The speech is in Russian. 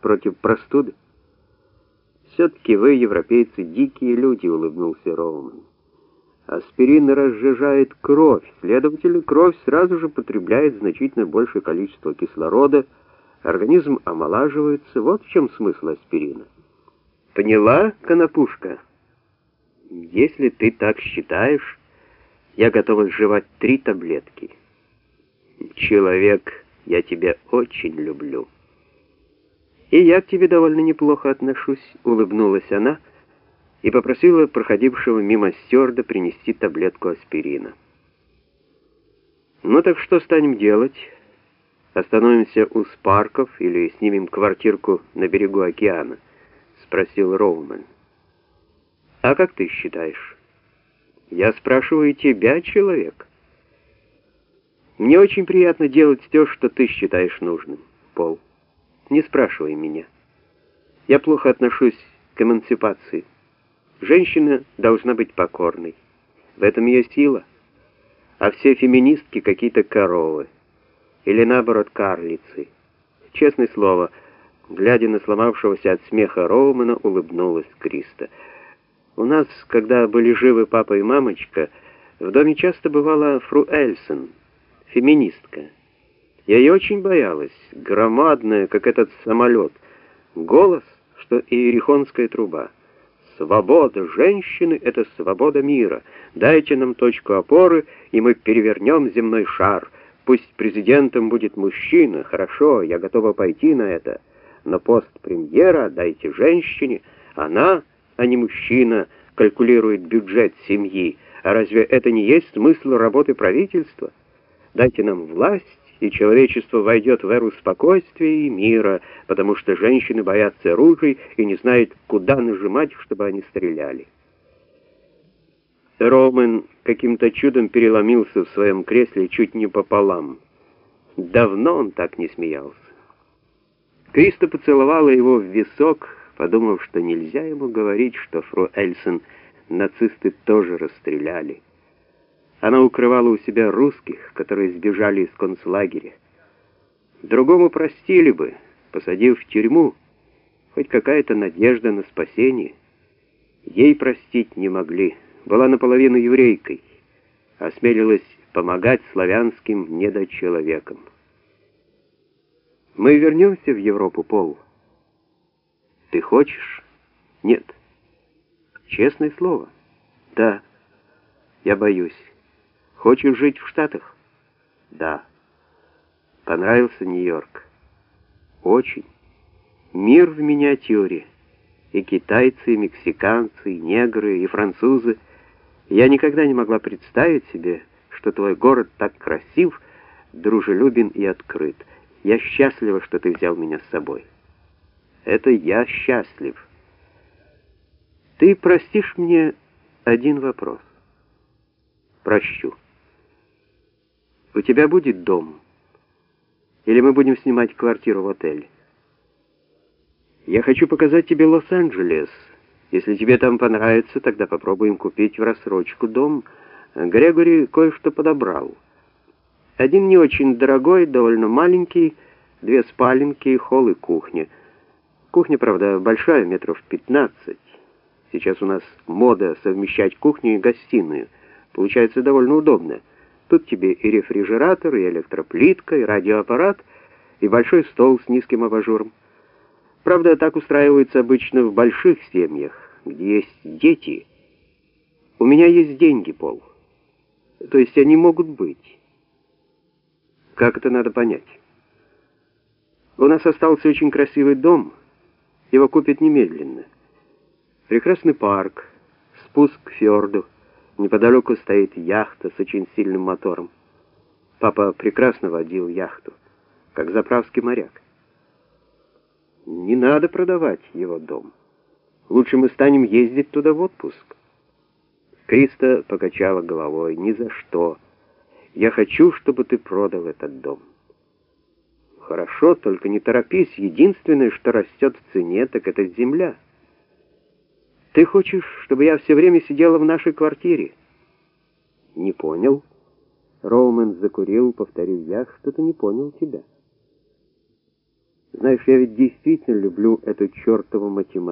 Против простуды? Все-таки вы, европейцы, дикие люди, улыбнулся Роуман. Аспирин разжижает кровь, следовательно, кровь сразу же потребляет значительно большее количество кислорода, организм омолаживается. Вот в чем смысл аспирина. Поняла, конопушка? Если ты так считаешь, я готова сживать три таблетки. Человек, я тебя очень люблю. И я к тебе довольно неплохо отношусь, улыбнулась она и попросила проходившего мимо стюарда принести таблетку аспирина. Ну так что станем делать? Остановимся у Спарков или снимем квартирку на берегу океана? спросил Роуман. А как ты считаешь? Я спрашиваю тебя, человек. Мне очень приятно делать все, что ты считаешь нужным, Пол. Не спрашивай меня. Я плохо отношусь к эмансипации. Женщина должна быть покорной. В этом ее сила. А все феминистки какие-то коровы. Или наоборот, карлицы. Честное слово, глядя на сломавшегося от смеха Роумана, улыбнулась Криста. У нас, когда были живы папа и мамочка, в доме часто бывала фру Эльсон, феминистка. Я ее очень боялась, громадная, как этот самолет. Голос, что иерихонская труба. Свобода женщины — это свобода мира. Дайте нам точку опоры, и мы перевернем земной шар. Пусть президентом будет мужчина, хорошо, я готова пойти на это. Но пост премьера дайте женщине, она а не мужчина, калькулирует бюджет семьи. А разве это не есть смысл работы правительства? Дайте нам власть, и человечество войдет в эру спокойствия и мира, потому что женщины боятся оружий и не знают, куда нажимать, чтобы они стреляли. Роман каким-то чудом переломился в своем кресле чуть не пополам. Давно он так не смеялся. Криста поцеловала его в висок, подумав, что нельзя ему говорить, что фру Эльсон нацисты тоже расстреляли. Она укрывала у себя русских, которые сбежали из концлагеря. Другому простили бы, посадив в тюрьму, хоть какая-то надежда на спасение. Ей простить не могли, была наполовину еврейкой, осмелилась помогать славянским недочеловекам. Мы вернемся в Европу, Пол. Ты хочешь? Нет. Честное слово. Да. Я боюсь. Хочешь жить в Штатах? Да. Понравился Нью-Йорк? Очень. Мир в миниатюре. И китайцы, и мексиканцы, и негры, и французы. Я никогда не могла представить себе, что твой город так красив, дружелюбен и открыт. Я счастлива, что ты взял меня с собой. Это я счастлив. Ты простишь мне один вопрос? Прощу. У тебя будет дом? Или мы будем снимать квартиру в отеле? Я хочу показать тебе Лос-Анджелес. Если тебе там понравится, тогда попробуем купить в рассрочку дом. Грегори кое-что подобрал. Один не очень дорогой, довольно маленький, две спаленки, холл и кухня — Кухня, правда, большая, метров 15. Сейчас у нас мода совмещать кухню и гостиную. Получается довольно удобно. Тут тебе и рефрижератор, и электроплитка, и радиоаппарат, и большой стол с низким абажуром. Правда, так устраивается обычно в больших семьях, где есть дети. У меня есть деньги, Пол. То есть они могут быть. Как это надо понять? У нас остался очень красивый дом — его купят немедленно. Прекрасный парк, спуск к фьорду. Неподалеку стоит яхта с очень сильным мотором. Папа прекрасно водил яхту, как заправский моряк. Не надо продавать его дом. Лучше мы станем ездить туда в отпуск. Криста покачала головой. Ни за что. Я хочу, чтобы ты продал этот дом. Хорошо, только не торопись. Единственное, что растет в цене, так это земля. Ты хочешь, чтобы я все время сидела в нашей квартире? Не понял. Роумен закурил, повторил я, что-то не понял тебя. Знаешь, я ведь действительно люблю эту чертову математику.